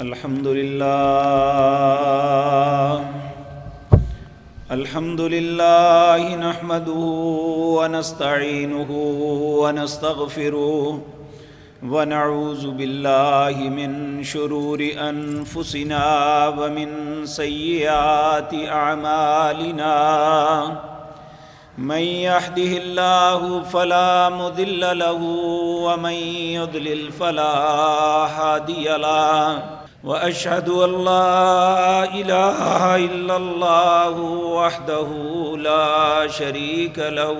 الحمد لله. الحمد لله نحمده ونستعينه ونستغفره ونعوذ بالله من شرور أنفسنا ومن سيئات أعمالنا. من يهده الله فلا مضل له ومن يضلل فلا هادي له. واشهد ان لا اله الا الله وحده لا شريك له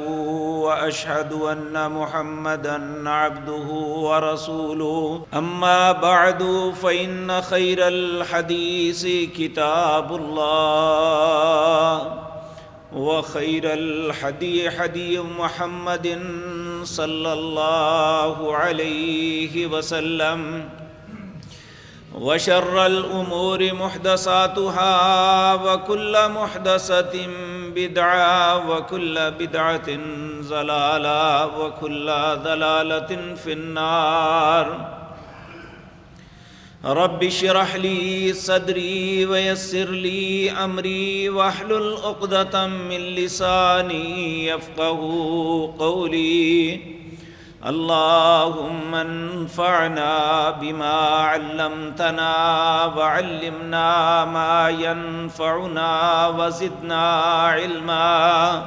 واشهد ان محمدا عبده ورسوله. اما بعد فان خير الحديث كتاب الله وخير الحدي حدي محمد صلى الله عليه وسلم. وشر الأمور محدثاتها وكل محدثة بدعة وكل بدعة زلالة وكل ضلالة في النار. رب اشرح لي صدري ويسر لي امري واحلل عقدة من لساني يفقهوا قولي. اللهم انفعنا بما علمتنا وعلمنا ما ينفعنا وزدنا علما.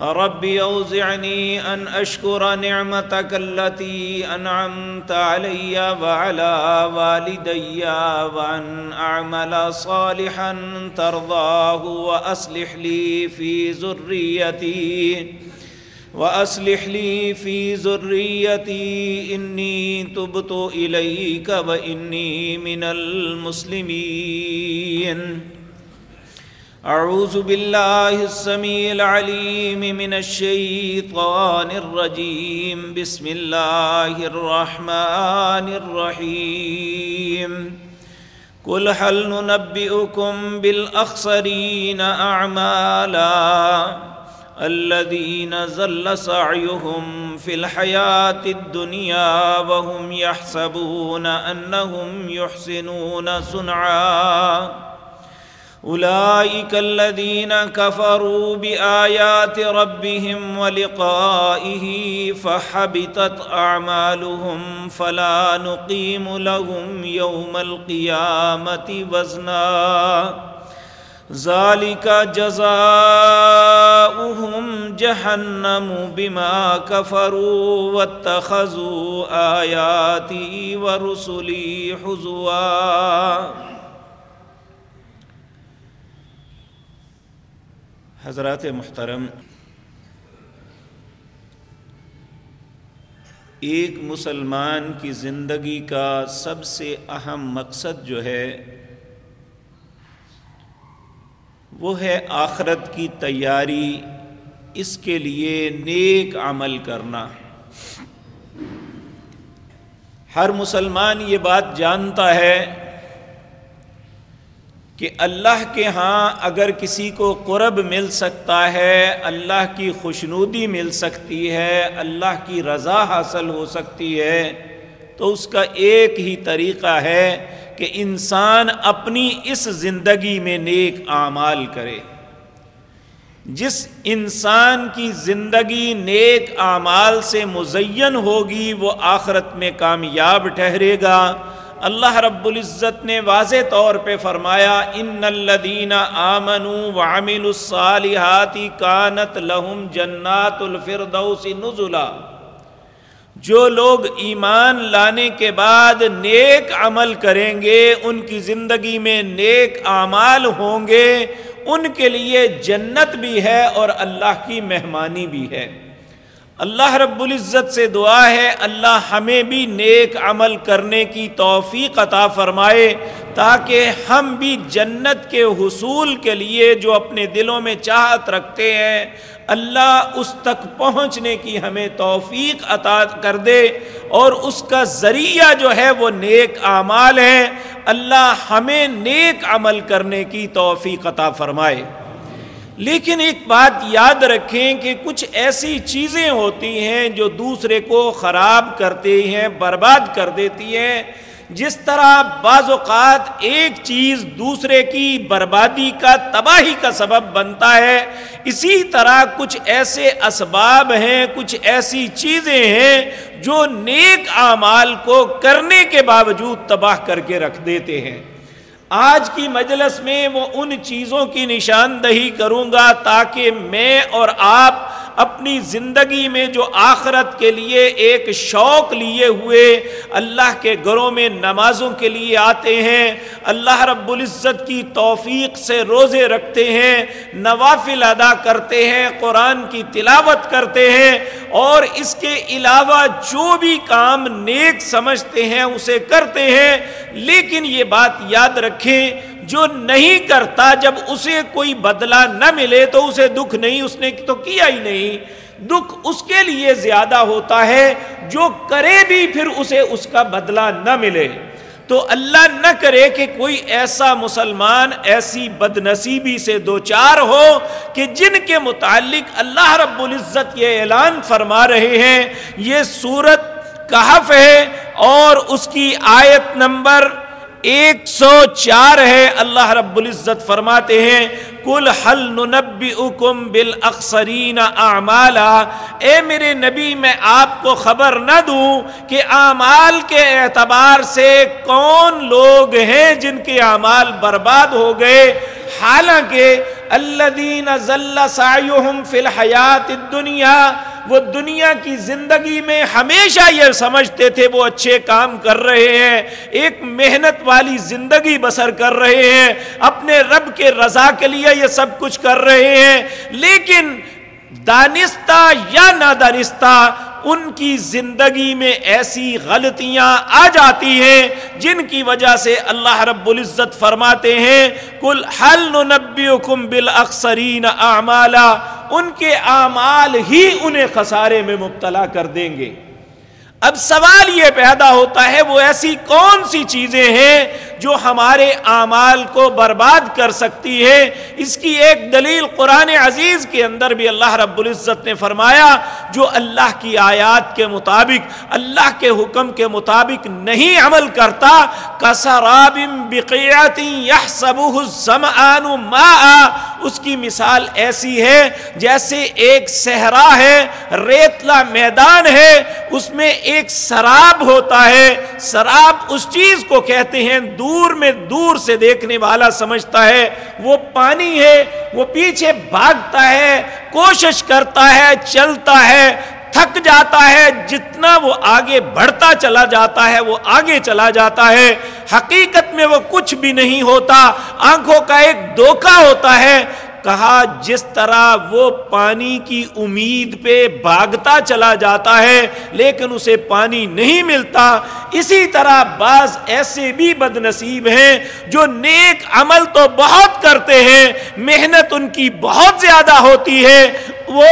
ربي أوزعني أن أشكر نعمتك التي أنعمت علي وعلى والدي وأن أعمل صالحا ترضاه وأصلح لي في ذريتي. وأصلح لي في ذريتي إني تبت إليك وإني من المسلمين. أعوذ بالله السميع العليم من الشيطان الرجيم. بسم الله الرحمن الرحيم. قل هل ننبئكم بالأخسرين أعمالا؟ الذين زل سعيهم في الحياة الدنيا وهم يحسبون أنهم يحسنون صنعا. أولئك الذين كفروا بآيات ربهم ولقائه فحبطت أعمالهم فلا نقيم لهم يوم القيامة وزنا. ذلك جزاؤهم جهنم بما كفروا واتخذوا آياتي ورسلي حزواً حضرات محترم، ایک مسلمان کی زندگی کا سب سے اہم مقصد جو ہے، وہ ہے آخرت کی تیاری اس کے لیے نیک عمل کرنا۔ ہر مسلمان یہ بات جانتا ہے کہ اللہ کے ہاں اگر کسی کو قرب مل سکتا ہے، اللہ کی خوشنودی مل سکتی ہے، اللہ کی رضا حاصل ہو سکتی ہے، تو اس کا ایک ہی طریقہ ہے کہ انسان اپنی اس زندگی میں نیک اعمال کرے۔ جس انسان کی زندگی نیک اعمال سے مزین ہوگی، وہ آخرت میں کامیاب ٹھہرے گا۔ اللہ رب العزت نے واضح طور پہ فرمایا، ان الدین آمن وامل الصالحاتی کانت لہم جنات الفردوس نزلا۔ جو لوگ ایمان لانے کے بعد نیک عمل کریں گے، ان کی زندگی میں نیک اعمال ہوں گے۔ ان کے لیے جنت بھی ہے اور اللہ کی مہمانی بھی ہے۔ اللہ رب العزت سے دعا ہے، اللہ ہمیں بھی نیک عمل کرنے کی توفیق عطا فرمائے تاکہ ہم بھی جنت کے حصول کے لیے جو اپنے دلوں میں چاہت رکھتے ہیں، اللہ اس تک پہنچنے کی ہمیں توفیق عطا کر دے اور اس کا ذریعہ جو ہے وہ نیک اعمال ہے۔ اللہ ہمیں نیک عمل کرنے کی توفیق عطا فرمائے۔ لیکن ایک بات یاد رکھیں کہ کچھ ایسی چیزیں ہوتی ہیں جو دوسرے کو خراب کرتے ہیں، برباد کر دیتی ہیں۔ جس طرح بعض اوقات ایک چیز دوسرے کی بربادی کا تباہی کا سبب بنتا ہے، اسی طرح کچھ ایسے اسباب ہیں، کچھ ایسی چیزیں ہیں جو نیک اعمال کو کرنے کے باوجود تباہ کر کے رکھ دیتے ہیں۔ آج کی مجلس میں وہ ان چیزوں کی نشاندہی کروں گا تاکہ میں اور آپ اپنی زندگی میں جو آخرت کے لیے ایک شوق لیے ہوئے اللہ کے گھروں میں نمازوں کے لیے آتے ہیں، اللہ رب العزت کی توفیق سے روزے رکھتے ہیں، نوافل ادا کرتے ہیں، قرآن کی تلاوت کرتے ہیں اور اس کے علاوہ جو بھی کام نیک سمجھتے ہیں، اسے کرتے ہیں۔ لیکن یہ بات یاد رکھیں جو نہیں کرتا، جب اسے کوئی بدلہ نہ ملے تو اسے دکھ نہیں، اس نے تو کیا ہی نہیں۔ دکھ اس کے لیے زیادہ ہوتا ہے جو کرے بھی پھر اسے اس کا بدلہ نہ ملے۔ تو اللہ نہ کرے کہ کوئی ایسا مسلمان، ایسی بد نصیبی سے دوچار ہو کہ جن کے متعلق اللہ رب العزت یہ اعلان فرما رہے ہیں۔ یہ سورت کہف ہے اور اس کی آیت نمبر ایک سو چار ہے، اللہ رب العزت فرماتے ہیں کل حل ننبئکم بالاخسرین اعمالا اے میرے نبی، میں آپ کو خبر نہ دوں کہ اعمال کے اعتبار سے کون لوگ ہیں جن کے اعمال برباد ہو گئے۔ حالانکہ الذین ذل سعیہم فی الحیات الدنیا وہ دنیا کی زندگی میں ہمیشہ یہ سمجھتے تھے وہ اچھے کام کر رہے ہیں، ایک محنت والی زندگی بسر کر رہے ہیں، اپنے رب کے رضا کے لیے یہ سب کچھ کر رہے ہیں، لیکن دانستہ یا نادانستہ ان کی زندگی میں ایسی غلطیاں آ جاتی ہیں جن کی وجہ سے اللہ رب العزت فرماتے ہیں کل حل نبیکم بالاخسرین اعمالا ان کے اعمال ہی انہیں خسارے میں مبتلا کر دیں گے۔ اب سوال یہ پیدا ہوتا ہے وہ ایسی کون سی چیزیں ہیں جو ہمارے اعمال کو برباد کر سکتی ہے اس کی ایک دلیل قرآن عزیز کے اندر بھی اللہ رب العزت نے فرمایا، جو اللہ کی آیات کے مطابق، اللہ کے حکم کے مطابق نہیں عمل کرتا۔ کسراب الزمآن ماء۔ اس کی مثال ایسی ہے جیسے ایک صحرا ہے، ریتلا میدان ہے، اس میں ایک سراب ہوتا ہے، سراب اس چیز کو کہتے ہیں، دور میں دور سے دیکھنے والا سمجھتا ہے۔ وہ پانی ہے، وہ پیچھے بھاگتا ہے، کوشش کرتا ہے، چلتا ہے، تھک جاتا ہے۔ جتنا وہ آگے بڑھتا چلا جاتا ہے، وہ آگے چلا جاتا ہے۔ حقیقت میں وہ کچھ بھی نہیں ہوتا۔ آنکھوں کا ایک دھوکہ ہوتا ہے۔ کہا، جس طرح وہ پانی کی امید پہ بھاگتا چلا جاتا ہے، لیکن اسے پانی نہیں ملتا، اسی طرح بعض ایسے بھی بد نصیب ہیں جو نیک عمل تو بہت کرتے ہیں، محنت ان کی بہت زیادہ ہوتی ہے۔ وہ،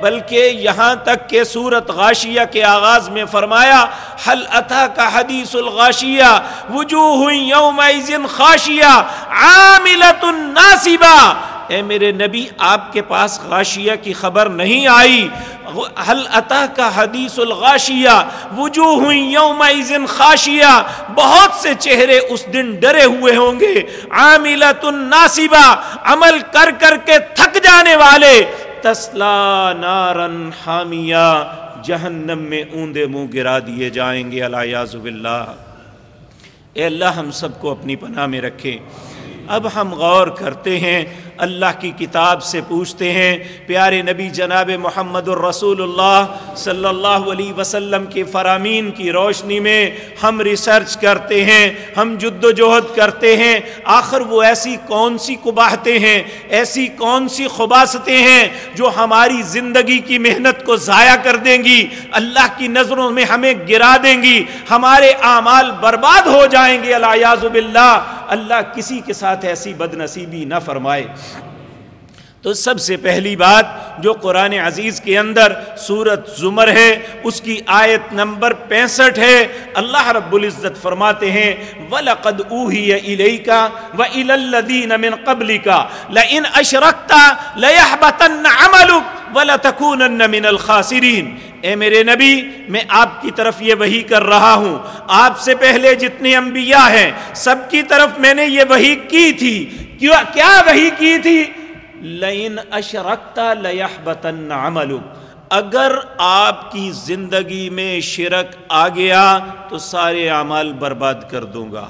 بلکہ یہاں تک کہ سورت غاشیہ کے آغاز میں فرمایا حل اتا کا حدیث الغاشیہ؟ وجوہ یوم خاشیہ عاملت الناسبہ اے میرے نبی، آپ کے پاس غاشیہ کی خبر نہیں آئی۔ حل عطا کا حدیث الغاشیہ؟ وجوہ یوم خاشیہ۔ بہت سے چہرے اس دن ڈرے ہوئے ہوں گے۔ عاملت الناسبہ عمل کر کر کے تھک جانے والے۔ تسلا نارن حامیہ۔ جہنم میں اوندے منہ گرا دیے جائیں گے۔ اللہ باللہ۔ اے اللہ، ہم سب کو اپنی پناہ میں رکھے اب ہم غور کرتے ہیں۔ اللہ کی کتاب سے پوچھتے ہیں، پیارے نبی جناب محمد الرسول اللہ صلی اللہ علیہ وسلم کے فرامین کی روشنی میں ہم ریسرچ کرتے ہیں، ہم جد و جہد کرتے ہیں، آخر وہ ایسی کون سی کباہتے ہیں، ایسی کون سی خباستیں ہیں جو ہماری زندگی کی محنت کو ضائع کر دیں گی، اللہ کی نظروں میں ہمیں گرا دیں گی، ہمارے اعمال برباد ہو جائیں گے اللہ باللہ۔ اللہ کسی کے ساتھ ایسی بد نصیبی نہ فرمائے۔ تو سب سے پہلی بات جو قرآن عزیز کے اندر سورت زمر ہے، اس کی آیت نمبر پینسٹھ ہے۔ اللہ رب العزت فرماتے ہیں، وَلَقَدْ أُوهِيَ إِلَيْكَ وَإِلَى الَّذِينَ مِن قَبْلِكَ لَإِنْ أَشْرَكْتَ لَيَحْبَتَنَّ عَمَلُكَ وَلَتَكُونَنَّ مِنَ الْخَاسِرِينَ۔ اے میرے نبی، میں آپ کی طرف یہ وحی کر رہا ہوں۔ آپ سے پہلے جتنے انبیاء ہیں، سب کی طرف میں نے یہ وحی کی تھی۔ کیا وحی کی تھی؟ لَإِنْ أَشْرَكْتَ لَيَحْبَتَنَّ عَمَلُكَ اگر آپ کی زندگی میں شرک آ گیا تو سارے اعمال برباد کر دوں گا۔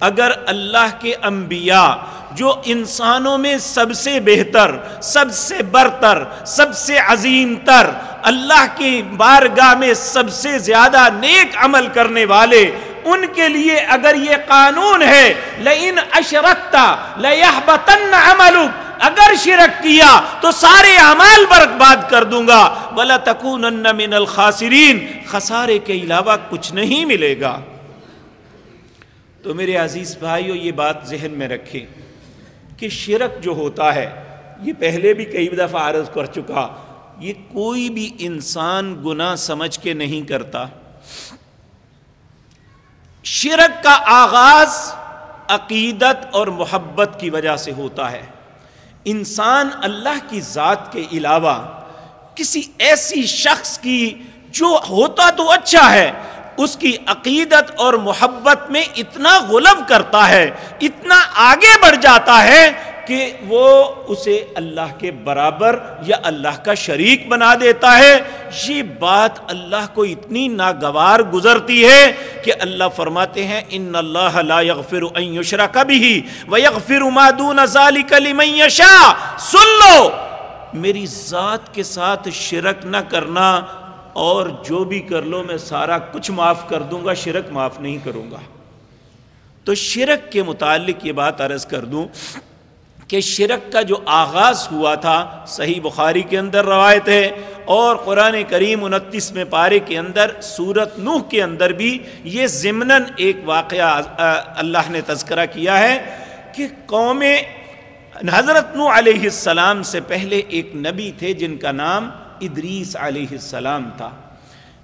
اگر اللہ کے انبیاء جو انسانوں میں سب سے بہتر، سب سے برتر، سب سے عظیم تر، اللہ کی بارگاہ میں سب سے زیادہ نیک عمل کرنے والے، ان کے لیے اگر یہ قانون ہے، لئن اشرکتا لیحبتن عملک اگر شرک کیا تو سارے اعمال برباد کر دوں گا۔ ولا تکونن من الخاسرین خسارے کے علاوہ کچھ نہیں ملے گا۔ تو میرے عزیز بھائیو، یہ بات ذہن میں رکھیں کہ شرک جو ہوتا ہے، یہ پہلے بھی کئی دفعہ عرض کر چکا، یہ کوئی بھی انسان گناہ سمجھ کے نہیں کرتا۔ شرک کا آغاز عقیدت اور محبت کی وجہ سے ہوتا ہے۔ انسان اللہ کی ذات کے علاوہ کسی ایسی شخص کی جو ہوتا تو اچھا ہے، اس کی عقیدت اور محبت میں اتنا غلب کرتا ہے، اتنا آگے بڑھ جاتا ہے کہ وہ اسے اللہ کے برابر یا اللہ کا شریک بنا دیتا ہے۔ یہ بات اللہ کو اتنی ناگوار گزرتی ہے کہ اللہ فرماتے ہیں، ان اللہ لا یغفر ان یشرک به ویغفر ما دون ذلك لمن یشاء۔ سن لو، میری ذات کے ساتھ شرک نہ کرنا اور جو بھی کر لو، میں سارا کچھ معاف کر دوں گا، شرک معاف نہیں کروں گا۔ تو شرک کے متعلق یہ بات عرض کر دوں کہ شرک کا جو آغاز ہوا تھا، صحیح بخاری کے اندر روایت ہے، اور قرآن کریم انتیس میں پارے کے اندر، سورت نوح کے اندر بھی یہ ضمن ایک واقعہ اللہ نے تذکرہ کیا ہے کہ قوم حضرت نو علیہ السلام سے پہلے ایک نبی تھے جن کا نام ادریس علیہ السلام تھا۔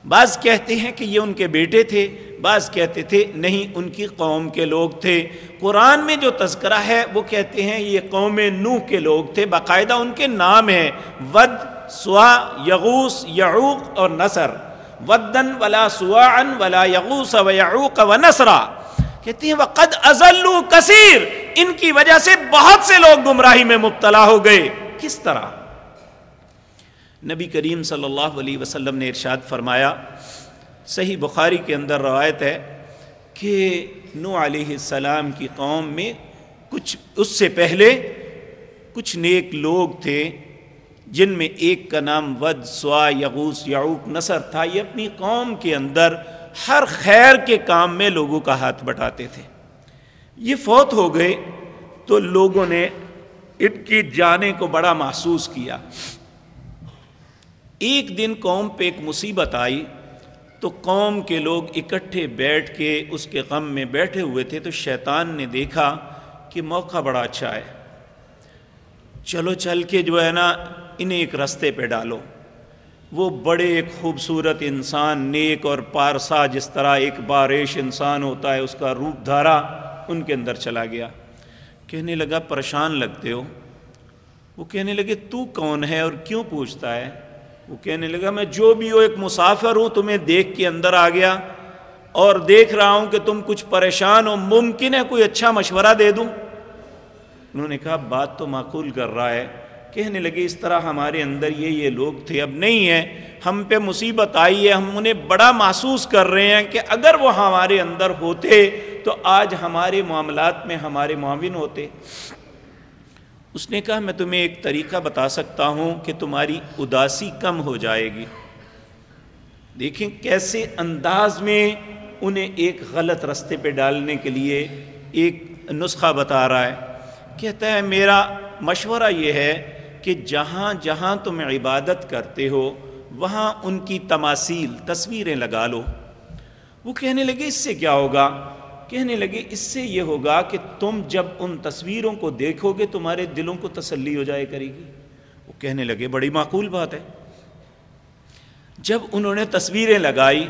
بعض کہتے ہیں کہ یہ ان کے بیٹے تھے، بعض کہتے تھے نہیں، ان کی قوم کے لوگ تھے۔ قرآن میں جو تذکرہ ہے، وہ کہتے ہیں یہ قوم نوح کے لوگ تھے، باقاعدہ ان کے نام ہیں۔ ود، سوا یغوس یعوق اور نصر۔ ودن ولا سواعن ولا یغوس و یعوق و نصرا کہتے ہیں، وقد ازلو کثیر۔ ان کی وجہ سے بہت سے لوگ گمراہی میں مبتلا ہو گئے۔ کس طرح؟ نبی کریم صلی اللہ علیہ وسلم نے ارشاد فرمایا، صحیح بخاری کے اندر روایت ہے کہ نو علیہ السلام کی قوم میں کچھ اس سے پہلے کچھ نیک لوگ تھے، جن میں ایک کا نام ود، سوا یغوس یعوق، نصر تھا۔ یہ اپنی قوم کے اندر ہر خیر کے کام میں لوگوں کا ہاتھ بٹاتے تھے۔ یہ فوت ہو گئے تو لوگوں نے ان کی جانے کو بڑا محسوس کیا۔ ایک دن قوم پہ ایک مصیبت آئی تو قوم کے لوگ اکٹھے بیٹھ کے اس کے غم میں بیٹھے ہوئے تھے تو شیطان نے دیکھا کہ موقع بڑا اچھا ہے۔ چلو چل کے جو ہے نا انہیں ایک رستے پہ ڈالو۔ وہ بڑے ایک خوبصورت انسان، نیک اور پارسا، جس طرح ایک بارش انسان ہوتا ہے، اس کا روپ دھارا ان کے اندر چلا گیا۔ کہنے لگا، پریشان لگتے ہو؟ وہ کہنے لگے، تو کون ہے اور کیوں پوچھتا ہے؟ وہ کہنے لگا، میں جو بھی ہو، ایک مسافر ہوں، تمہیں دیکھ کے اندر آ گیا اور دیکھ رہا ہوں کہ تم کچھ پریشان ہو، ممکن ہے کوئی اچھا مشورہ دے دوں۔ انہوں نے کہا، بات تو معقول کر رہا ہے۔ کہنے لگے، اس طرح ہمارے اندر یہ یہ لوگ تھے، اب نہیں ہے ہم پہ مصیبت آئی ہے، ہم انہیں بڑا محسوس کر رہے ہیں کہ اگر وہ ہمارے اندر ہوتے تو آج ہمارے معاملات میں ہمارے معاون ہوتے۔ اس نے کہا، میں تمہیں ایک طریقہ بتا سکتا ہوں کہ تمہاری اداسی کم ہو جائے گی۔ دیکھیں کیسے انداز میں انہیں ایک غلط رستے پہ ڈالنے کے لیے ایک نسخہ بتا رہا ہے۔ کہتا ہے، میرا مشورہ یہ ہے کہ جہاں جہاں تم عبادت کرتے ہو، وہاں ان کی تماثیل تصویریں لگا لو۔ وہ کہنے لگے، اس سے کیا ہوگا؟ کہنے لگے، اس سے یہ ہوگا کہ تم جب ان تصویروں کو دیکھو گے، تمہارے دلوں کو تسلی ہو جائے کرے گی۔ وہ کہنے لگے، بڑی معقول بات ہے۔ جب انہوں نے تصویریں لگائی،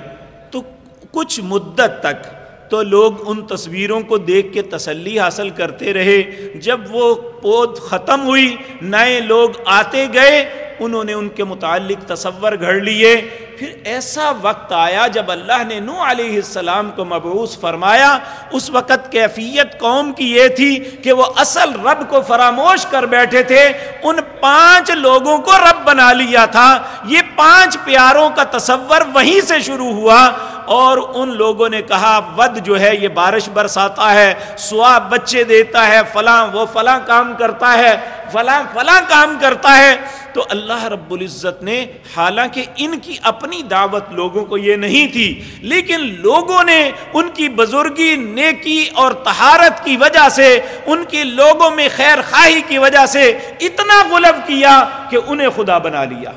تو کچھ مدت تک تو لوگ ان تصویروں کو دیکھ کے تسلی حاصل کرتے رہے۔ جب وہ پود ختم ہوئی، نئے لوگ آتے گئے، انہوں نے ان کے متعلق تصور گھڑ لیے۔ پھر ایسا وقت آیا جب اللہ نے نو علیہ السلام کو مبعوث فرمایا، اس وقت کیفیت قوم کی یہ تھی کہ وہ اصل رب کو فراموش کر بیٹھے تھے، ان پانچ لوگوں کو رب بنا لیا تھا۔ یہ پانچ پیاروں کا تصور وہیں سے شروع ہوا اور ان لوگوں نے کہا، ود جو ہے یہ بارش برساتا ہے سوا بچے دیتا ہے، فلاں وہ فلاں کام کرتا ہے۔ فلاں فلاں کام کرتا ہے، تو اللہ رب العزت نے حالانکہ ان کی اپنی دعوت لوگوں کو یہ نہیں تھی، لیکن لوگوں نے ان کی بزرگی، نیکی اور تہارت کی وجہ سے، ان کی لوگوں میں خیر خواہی کی وجہ سے اتنا غلب کیا کہ انہیں خدا بنا لیا۔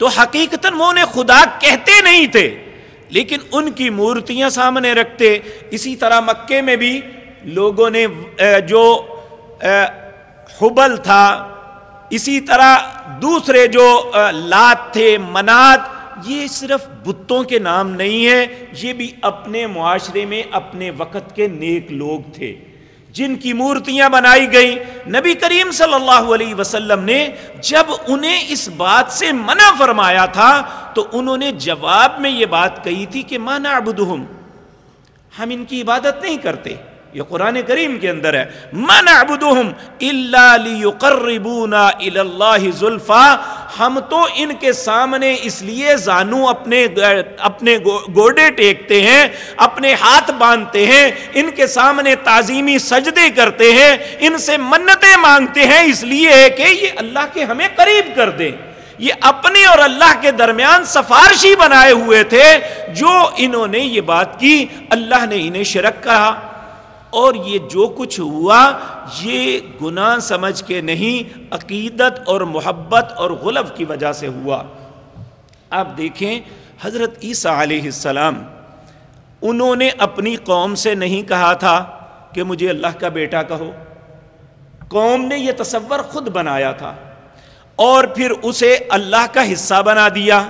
تو حقیقت وہ انہیں خدا کہتے نہیں تھے، لیکن ان کی مورتیاں سامنے رکھتے۔ اسی طرح مکے میں بھی لوگوں نے، جو حبل تھا۔ اسی طرح دوسرے جو لات تھے، منات، یہ صرف بتوں کے نام نہیں ہے یہ بھی اپنے معاشرے میں اپنے وقت کے نیک لوگ تھے۔ جن کی مورتیاں بنائی گئیں۔ نبی کریم صلی اللہ علیہ وسلم نے جب انہیں اس بات سے منع فرمایا تھا، تو انہوں نے جواب میں یہ بات کہی تھی کہ مانا ابدہم ہم ان کی عبادت نہیں کرتے۔ یہ قرآن کریم کے اندر ہے من عبدہم الا لیقربونا اللہ زلفا، ہم تو ان کے سامنے اس لیے زانو اپنے اپنے گوڑے ٹیکتے ہیں، اپنے ہاتھ باندھتے ہیں، ان کے سامنے تعظیمی سجدے کرتے ہیں، ان سے منتیں مانگتے ہیں، اس لیے کہ یہ اللہ کے ہمیں قریب کر دیں۔ یہ اپنے اور اللہ کے درمیان سفارشی بنائے ہوئے تھے، جو انہوں نے یہ بات کی، اللہ نے انہیں شرک کہا۔ اور یہ جو کچھ ہوا، یہ گناہ سمجھ کے نہیں، عقیدت اور محبت اور غلب کی وجہ سے ہوا۔ آپ دیکھیں، حضرت عیسیٰ علیہ السلام، انہوں نے اپنی قوم سے نہیں کہا تھا کہ مجھے اللہ کا بیٹا کہو۔ قوم نے یہ تصور خود بنایا تھا۔ اور پھر اسے اللہ کا حصہ بنا دیا۔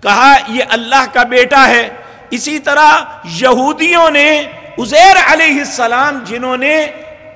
کہا، یہ اللہ کا بیٹا ہے۔ اسی طرح یہودیوں نے ازیر علیہ السلام جنہوں نے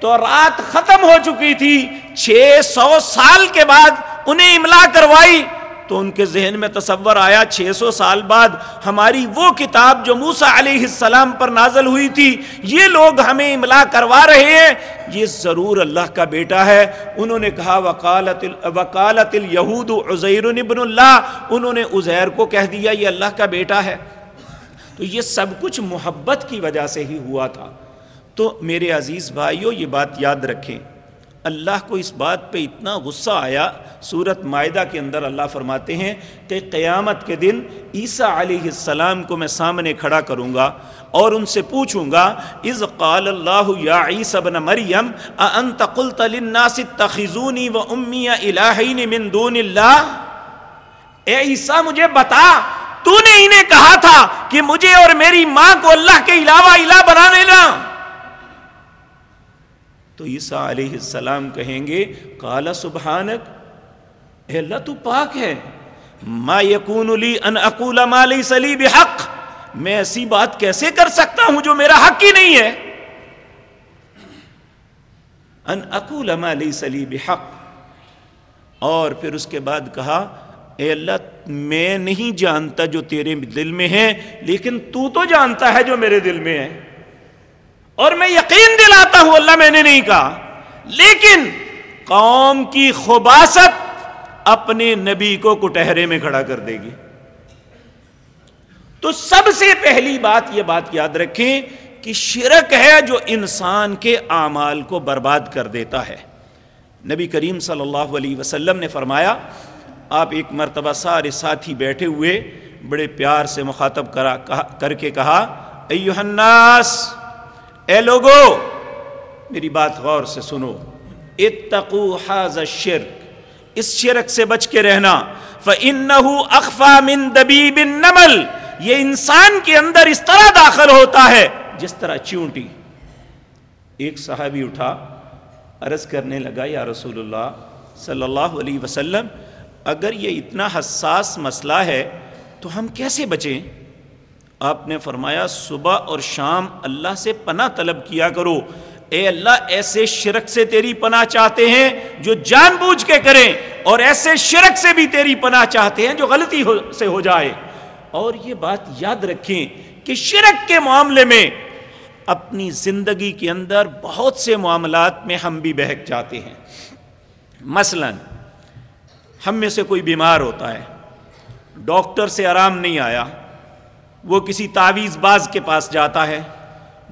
تو رات ختم ہو چکی تھی، چھ سو سال کے بعد انہیں املا کروائی، تو ان کے ذہن میں تصور آیا چھ سو سال بعد ہماری وہ کتاب جو موسا علیہ السلام پر نازل ہوئی تھی، یہ لوگ ہمیں املا کروا رہے ہیں۔ یہ ضرور اللہ کا بیٹا ہے۔ انہوں نے کہا وکالت وکالت الہود عزیر ابن اللہ۔ انہوں نے عزیر کو کہہ دیا، یہ اللہ کا بیٹا ہے۔ تو یہ سب کچھ محبت کی وجہ سے ہی ہوا تھا۔ تو میرے عزیز بھائیوں یہ بات یاد رکھیں۔ اللہ کو اس بات پہ اتنا غصہ آیا، سورت معدہ کے اندر اللہ فرماتے ہیں کہ قیامت کے دن عیسیٰ علیہ السلام کو میں سامنے کھڑا کروں گا اور ان سے پوچھوں گا از قال اللہ یا عیسی بن مریم انت قلت للناس اتخذونی و امی الہین من دون اللہ اے عیسیٰ، مجھے بتا تو نے انہیں کہا تھا کہ مجھے اور میری ماں کو اللہ کے علاوہ الہ بنا لینا تو عیسیٰ علیہ السلام کہیں گے کالا سبحانک، اے اللہ تو پاک ہے۔ ما یکون لی ان اقول ما لیس لی بحق۔ میں ایسی بات کیسے کر سکتا ہوں جو میرا حق ہی نہیں ہے؟ ان اقول ما لیس لی بحق۔ اور پھر اس کے بعد کہا اے اللہ، میں نہیں جانتا جو تیرے دل میں ہے، لیکن تو تو جانتا ہے جو میرے دل میں ہے۔ اور میں یقین دلاتا ہوں، اللہ میں نے نہیں کہا۔ لیکن قوم کی خباست اپنے نبی کو کٹہرے میں کھڑا کر دے گی۔ تو سب سے پہلی بات، یہ بات یاد رکھیں کہ شرک ہے جو انسان کے اعمال کو برباد کر دیتا ہے۔ نبی کریم صلی اللہ علیہ وسلم نے فرمایا آپ ایک مرتبہ سارے ساتھی بیٹھے ہوئے بڑے پیار سے مخاطب کرا کر کے کہا ایوہ الناس، اے لوگو، میری بات غور سے سنو۔ اتقو حاز الشرک اس شرک سے بچ کے رہنا۔ فَإِنَّهُ أَخْفَى مِن دَبِيبِ النَّمَلِ، یہ انسان کے اندر اس طرح داخل ہوتا ہے۔ جس طرح چونٹی۔ ایک صحابی اٹھا، عرض کرنے لگا، یا رسول اللہ، صلی اللہ علیہ وسلم اگر یہ اتنا حساس مسئلہ ہے تو ہم کیسے بچیں؟ آپ نے فرمایا، صبح اور شام اللہ سے پناہ طلب کیا کرو۔ اے اللہ، ایسے شرک سے تیری پناہ چاہتے ہیں جو جان بوجھ کے کریں، اور ایسے شرک سے بھی تیری پناہ چاہتے ہیں جو غلطی ہو سے ہو جائے۔ اور یہ بات یاد رکھیں کہ شرک کے معاملے میں اپنی زندگی کے اندر بہت سے معاملات میں ہم بھی بہک جاتے ہیں۔ مثلا ہم میں سے کوئی بیمار ہوتا ہے، ڈاکٹر سے آرام نہیں آیا، وہ کسی تعویذ باز کے پاس جاتا ہے،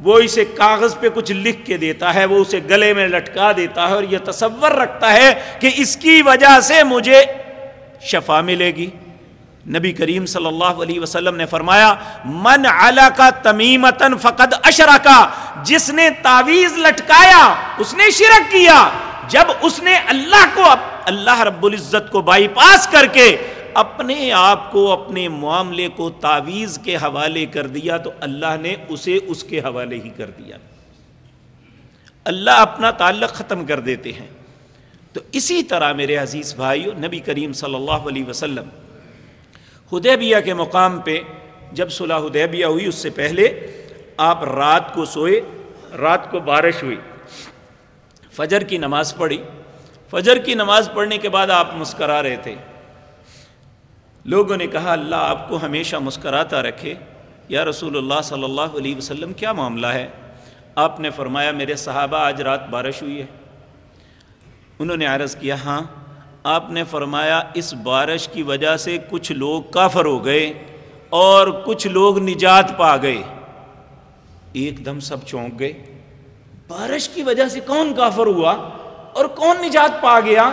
وہ اسے کاغذ پہ کچھ لکھ کے دیتا ہے، وہ اسے گلے میں لٹکا دیتا ہے اور یہ تصور رکھتا ہے کہ اس کی وجہ سے مجھے شفا ملے گی۔ نبی کریم صلی اللہ علیہ وسلم نے فرمایا، من علا کا تمیمتن فقد اشرا کا جس نے تعویز لٹکایا، اس نے شرک کیا۔ جب اس نے اللہ کو اللہ رب العزت کو بائی پاس کر کے اپنے آپ کو اپنے معاملے کو تعویز کے حوالے کر دیا تو اللہ نے اسے اس کے حوالے ہی کر دیا۔ اللہ اپنا تعلق ختم کر دیتے ہیں۔ تو اسی طرح میرے عزیز بھائیو، نبی کریم صلی اللہ علیہ وسلم حدیبیہ کے مقام پہ جب صلح حدیبیہ ہوئی، اس سے پہلے آپ رات کو سوئے، رات کو بارش ہوئی۔ فجر کی نماز پڑھی۔ فجر کی نماز پڑھنے کے بعد آپ مسکرا رہے تھے۔ لوگوں نے کہا، اللہ آپ کو ہمیشہ مسکراتا رکھے۔ یا رسول اللہ صلی اللہ علیہ وسلم، کیا معاملہ ہے؟ آپ نے فرمایا، میرے صحابہ، آج رات بارش ہوئی ہے۔ انہوں نے عرض کیا ہاں۔ آپ نے فرمایا، اس بارش کی وجہ سے کچھ لوگ کافر ہو گئے اور کچھ لوگ نجات پا گئے۔ ایک دم سب چونک گئے۔ بارش کی وجہ سے کون کافر ہوا اور کون نجات پا گیا؟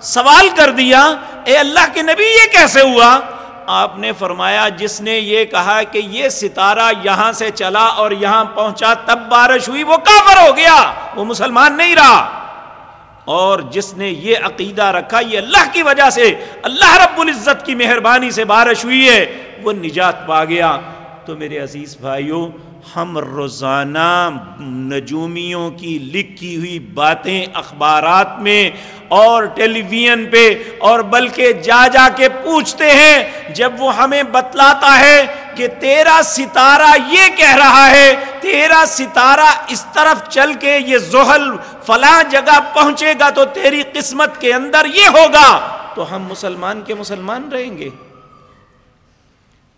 سوال کر دیا، اے اللہ کے نبی یہ کیسے ہوا؟ آپ نے فرمایا، جس نے یہ کہا کہ یہ ستارہ یہاں سے چلا اور یہاں پہنچا، تب بارش ہوئی، وہ کافر ہو گیا، وہ مسلمان نہیں رہا۔ اور جس نے یہ عقیدہ رکھا، یہ اللہ کی وجہ سے، اللہ رب العزت کی مہربانی سے بارش ہوئی ہے، وہ نجات پا گیا۔ تو میرے عزیز بھائیوں ہم روزانہ نجومیوں کی لکھی ہوئی باتیں اخبارات میں اور ٹیلی ویژن پہ اور بلکہ جا جا کے پوچھتے ہیں، جب وہ ہمیں بتلاتا ہے کہ تیرا ستارہ یہ کہہ رہا ہے، تیرا ستارہ اس طرف چل کے یہ زحل فلاں جگہ پہنچے گا تو تیری قسمت کے اندر یہ ہوگا۔ تو ہم مسلمان کے مسلمان رہیں گے۔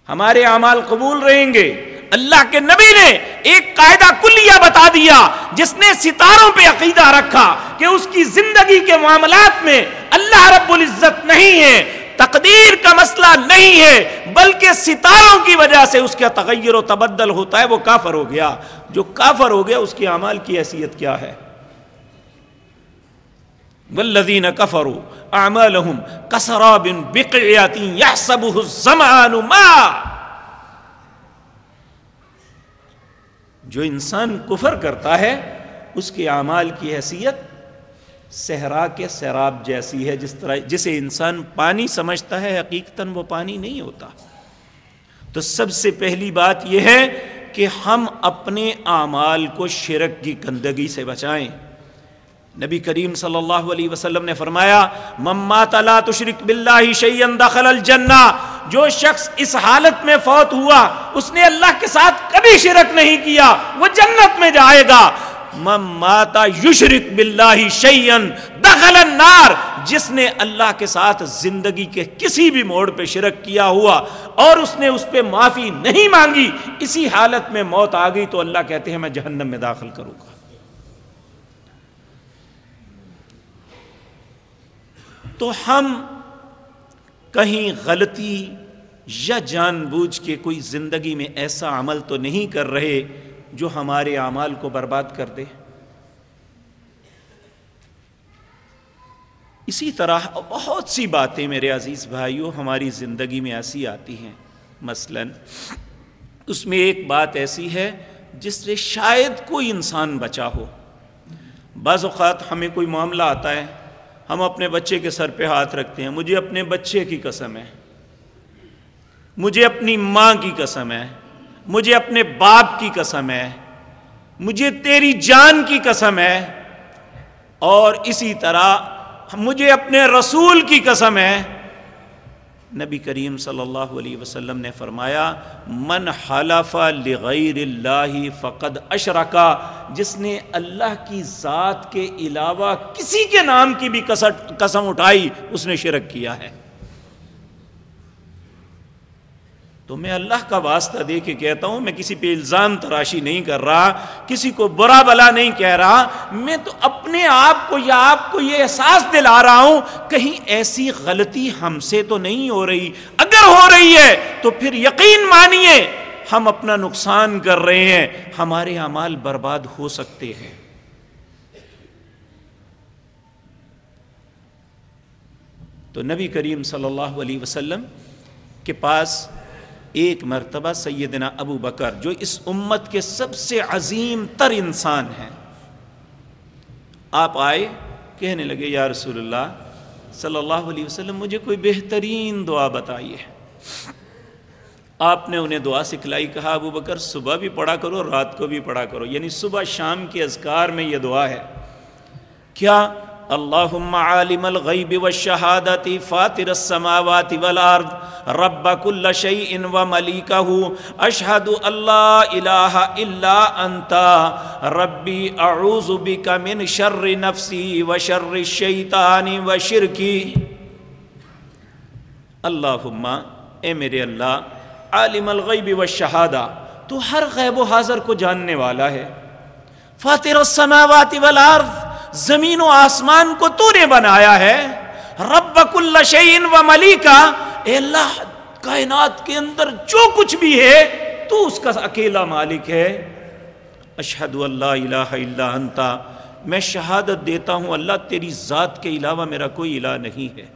ہمارے اعمال قبول رہیں گے۔ اللہ کے نبی نے ایک قاعدہ کلیہ بتا دیا جس نے ستاروں پہ عقیدہ رکھا کہ اس کی زندگی کے معاملات میں اللہ رب العزت نہیں ہے، تقدیر کا مسئلہ نہیں ہے، بلکہ ستاروں کی وجہ سے اس کا تغیر و تبدل ہوتا ہے، وہ کافر ہو گیا۔ جو کافر ہو گیا، اس کی اعمال کی حیثیت کیا ہے؟ والذین کفروا اعمالهم کسراب بقعیات یحسبه الزمان ما جو انسان کفر کرتا ہے، اس کے اعمال کی حیثیت صحرا کے سیراب جیسی ہے، جس طرح، جسے انسان پانی سمجھتا ہے، حقیقتاً وہ پانی نہیں ہوتا۔ تو سب سے پہلی بات یہ ہے کہ ہم اپنے اعمال کو شرک کی گندگی سے بچائیں۔ نبی کریم صلی اللہ علیہ وسلم نے فرمایا ممات لا تشرک باللہ شیئن دخل الجنہ جو شخص اس حالت میں فوت ہوا، اس نے اللہ کے ساتھ کبھی شرک نہیں کیا، وہ جنت میں جائے گا۔ ممات یشرک باللہ شیئن دخل النار، جس نے اللہ کے ساتھ زندگی کے کسی بھی موڑ پہ شرک کیا ہوا اور اس نے اس پہ معافی نہیں مانگی، اسی حالت میں موت آ گئی تو اللہ کہتے ہیں، میں جہنم میں داخل کروں گا۔ تو ہم کہیں غلطی یا جان بوجھ کے کوئی زندگی میں ایسا عمل تو نہیں کر رہے جو ہمارے اعمال کو برباد کر دے۔ اسی طرح بہت سی باتیں میرے عزیز بھائیوں ہماری زندگی میں ایسی آتی ہیں۔ مثلا اس میں ایک بات ایسی ہے جس سے شاید کوئی انسان بچا ہو۔ بعض اوقات ہمیں کوئی معاملہ آتا ہے ہم اپنے بچے کے سر پہ ہاتھ رکھتے ہیں۔ مجھے اپنے بچے کی قسم ہے۔ مجھے اپنی ماں کی قسم ہے۔ مجھے اپنے باپ کی قسم ہے۔ مجھے تیری جان کی قسم ہے۔ اور اسی طرح مجھے اپنے رسول کی قسم ہے۔ نبی کریم صلی اللہ علیہ وسلم نے فرمایا، من حلف لغیر اللہ فقد اشرکا جس نے اللہ کی ذات کے علاوہ کسی کے نام کی بھی قسم اٹھائی، اس نے شرک کیا ہے۔ تو میں اللہ کا واسطہ دے کے کہتا ہوں، میں کسی پہ الزام تراشی نہیں کر رہا، کسی کو برا بلا نہیں کہہ رہا، میں تو اپنے آپ کو یا آپ کو یہ احساس دلا رہا ہوں، کہیں ایسی غلطی ہم سے تو نہیں ہو رہی۔ اگر ہو رہی ہے تو پھر یقین مانیے، ہم اپنا نقصان کر رہے ہیں، ہمارے اعمال برباد ہو سکتے ہیں۔ تو نبی کریم صلی اللہ علیہ وسلم کے پاس ایک مرتبہ سیدنا ابو بکر جو اس امت کے سب سے عظیم تر انسان ہیں۔ آپ آئے، کہنے لگے، یا رسول اللہ، صلی اللہ علیہ وسلم، مجھے کوئی بہترین دعا بتائیے۔ آپ نے انہیں دعا سکھلائی، کہا، ابو بکر، صبح بھی پڑھا کرو، رات کو بھی پڑھا کرو۔ یعنی صبح شام کے اذکار میں یہ دعا ہے۔ کیا اللهم عالم الغيب والشهادة فاطر السماوات والأرض رب كل شيء ومليكه أشهد أن لا إله إلا أنت ربي أعوذ بك من شر نفسي وشر الشيطان وشركي اللهم اے میرے اللہ، عالم الغیب والشہادہ، تو ہر غیب و حاضر کو جاننے والا ہے۔ فاطر السماوات والارض زمین و آسمان کو تو نے بنایا ہے۔ رب کل شعین و ملیکا اے اللہ، کائنات کے اندر جو کچھ بھی ہے، تو اس کا اکیلا مالک ہے۔ اشہد اللہ الہ الا انتا میں شہادت دیتا ہوں، اللہ تیری ذات کے علاوہ میرا کوئی الہ نہیں ہے۔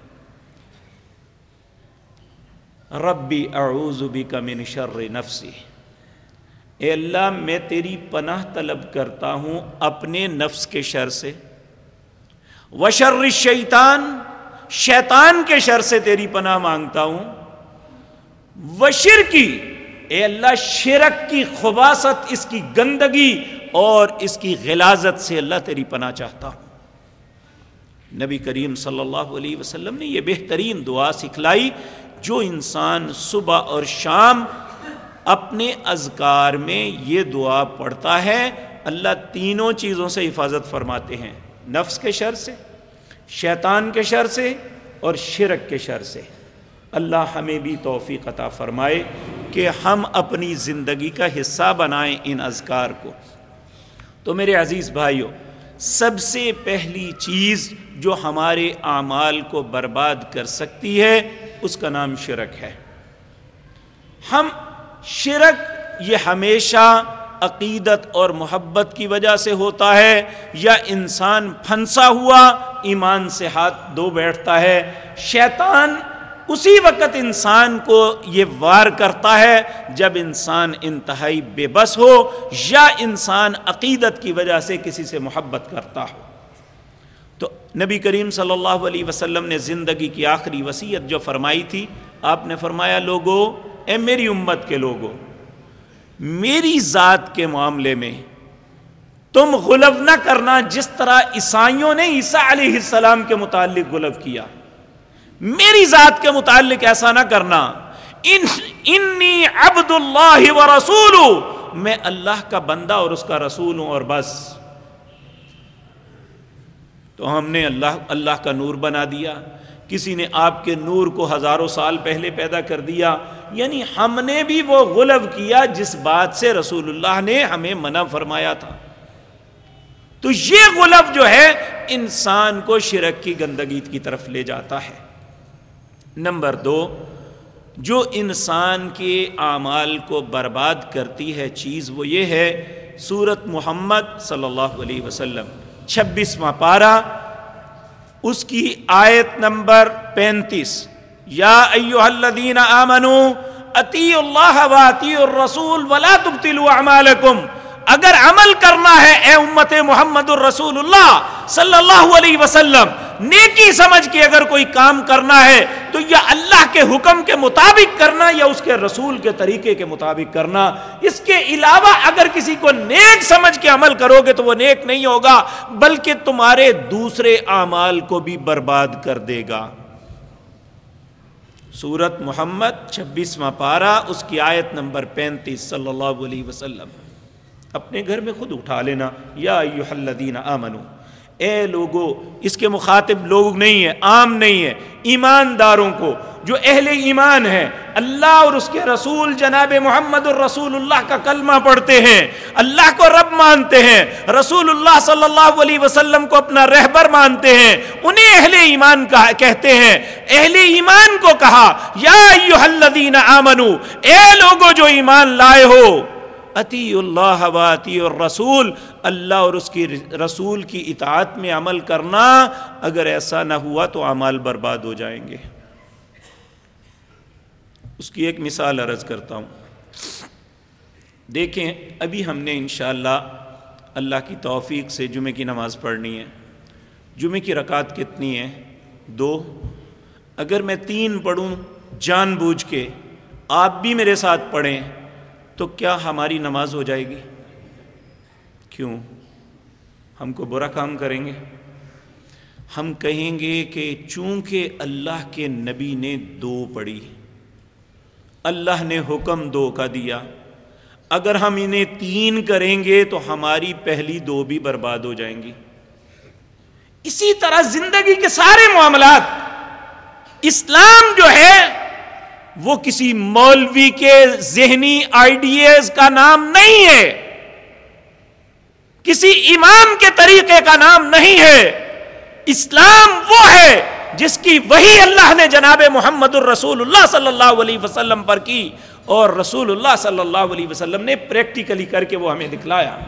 ربی اعوذ بک من شر نفسی۔ اے اللہ، میں تیری پناہ طلب کرتا ہوں اپنے نفس کے شر سے۔ وشر شیطان شیطان کے شر سے تیری پناہ مانگتا ہوں وشر کی اے اللہ شرک کی خباست اس کی گندگی اور اس کی غلازت سے اللہ تیری پناہ چاہتا ہوں نبی کریم صلی اللہ علیہ وسلم نے یہ بہترین دعا سکھلائی جو انسان صبح اور شام اپنے اذکار میں یہ دعا پڑھتا ہے اللہ تینوں چیزوں سے حفاظت فرماتے ہیں نفس کے شر سے شیطان کے شر سے اور شرک کے شر سے۔ اللہ ہمیں بھی توفیق عطا فرمائے کہ ہم اپنی زندگی کا حصہ بنائیں ان اذکار کو۔ تو میرے عزیز بھائیوں سب سے پہلی چیز جو ہمارے اعمال کو برباد کر سکتی ہے، اس کا نام شرک ہے۔ ہم شرک یہ ہمیشہ عقیدت اور محبت کی وجہ سے ہوتا ہے، یا انسان پھنسا ہوا ایمان سے ہاتھ دو بیٹھتا ہے۔ شیطان اسی وقت انسان کو یہ وار کرتا ہے جب انسان انتہائی بے بس ہو یا انسان عقیدت کی وجہ سے کسی سے محبت کرتا ہو۔ تو نبی کریم صلی اللہ علیہ وسلم نے زندگی کی آخری وصیت جو فرمائی تھی، آپ نے فرمایا، لوگو، اے میری امت کے لوگوں میری ذات کے معاملے میں تم غلب نہ کرنا جس طرح عیسائیوں نے عیسیٰ علیہ السلام کے متعلق غلب کیا۔ میری ذات کے متعلق ایسا نہ کرنا۔ ان انی عبد اللہ و رسول میں اللہ کا بندہ اور اس کا رسول ہوں اور بس۔ تو ہم نے اللہ اللہ کا نور بنا دیا۔ کسی نے آپ کے نور کو ہزاروں سال پہلے پیدا کر دیا۔ یعنی ہم نے بھی وہ غلب کیا جس بات سے رسول اللہ نے ہمیں منع فرمایا تھا۔ تو یہ غلب جو ہے انسان کو شرک کی گندگی کی طرف لے جاتا ہے۔ نمبر دو، جو انسان کے اعمال کو برباد کرتی ہے، چیز وہ یہ ہے، سورت محمد صلی اللہ علیہ وسلم، چھبیسواں پارہ، اس کی آیت نمبر پینتیس۔ یا ایوہ الذین آمنوا اتی اللہ و اتی الرسول ولا تبتلوا اعمالکم۔ اگر عمل کرنا ہے، اے امت محمد الرسول اللہ صلی اللہ علیہ وسلم، نیکی سمجھ کے اگر کوئی کام کرنا ہے، تو یا اللہ کے حکم کے مطابق کرنا یا اس کے رسول کے طریقے کے مطابق کرنا، اس کے علاوہ اگر کسی کو نیک سمجھ کے عمل کرو گے تو وہ نیک نہیں ہوگا، بلکہ تمہارے دوسرے اعمال کو بھی برباد کر دے گا۔ سورت محمد، چھبیسواں پارہ، اس کی آیت نمبر پینتیس، صلی اللہ علیہ وسلم۔ اپنے گھر میں خود اٹھا لینا۔ یا الذین آمنو، اے لوگو، اس کے مخاطب لوگ نہیں ہیں، عام نہیں ہے ایمانداروں کو، جو اہل ایمان ہے اللہ اور اس کے رسول جناب محمد الرسول اللہ کا کلمہ پڑھتے ہیں۔ اللہ کو رب مانتے ہیں۔ رسول اللہ صلی اللہ علیہ وسلم کو اپنا رہبر مانتے ہیں۔ انہیں اہل ایمان کہتے ہیں۔ اہل ایمان کو کہا، یا ایوہ الذین آمنو، اے لوگو جو ایمان لائے ہو۔ اتی اللہ و اتی الرسول اللہ اور اس کی رسول کی اطاعت میں عمل کرنا، اگر ایسا نہ ہوا تو اعمال برباد ہو جائیں گے۔ اس کی ایک مثال عرض کرتا ہوں۔ دیکھیں، ابھی ہم نے انشاءاللہ اللہ کی توفیق سے جمعہ کی نماز پڑھنی ہے۔ جمعہ کی رکعت کتنی ہے؟ دو۔ اگر میں تین پڑھوں جان بوجھ کے، آپ بھی میرے ساتھ پڑھیں۔ تو کیا ہماری نماز ہو جائے گی؟ کیوں؟ ہم کو برا کام کریں گے؟ ہم کہیں گے کہ چونکہ اللہ کے نبی نے دو پڑھی، اللہ نے حکم دو کا دیا، اگر ہم انہیں تین کریں گے تو ہماری پہلی دو بھی برباد ہو جائیں گی۔ اسی طرح زندگی کے سارے معاملات، اسلام جو ہے وہ کسی مولوی کے ذہنی آئیڈیاز کا نام نہیں ہے۔ کسی امام کے طریقے کا نام نہیں ہے۔ اسلام وہ ہے جس کی وہی اللہ نے جناب محمد الرسول اللہ صلی اللہ علیہ وسلم پر کی اور رسول اللہ صلی اللہ علیہ وسلم نے پریکٹیکلی کر کے وہ ہمیں دکھلایا۔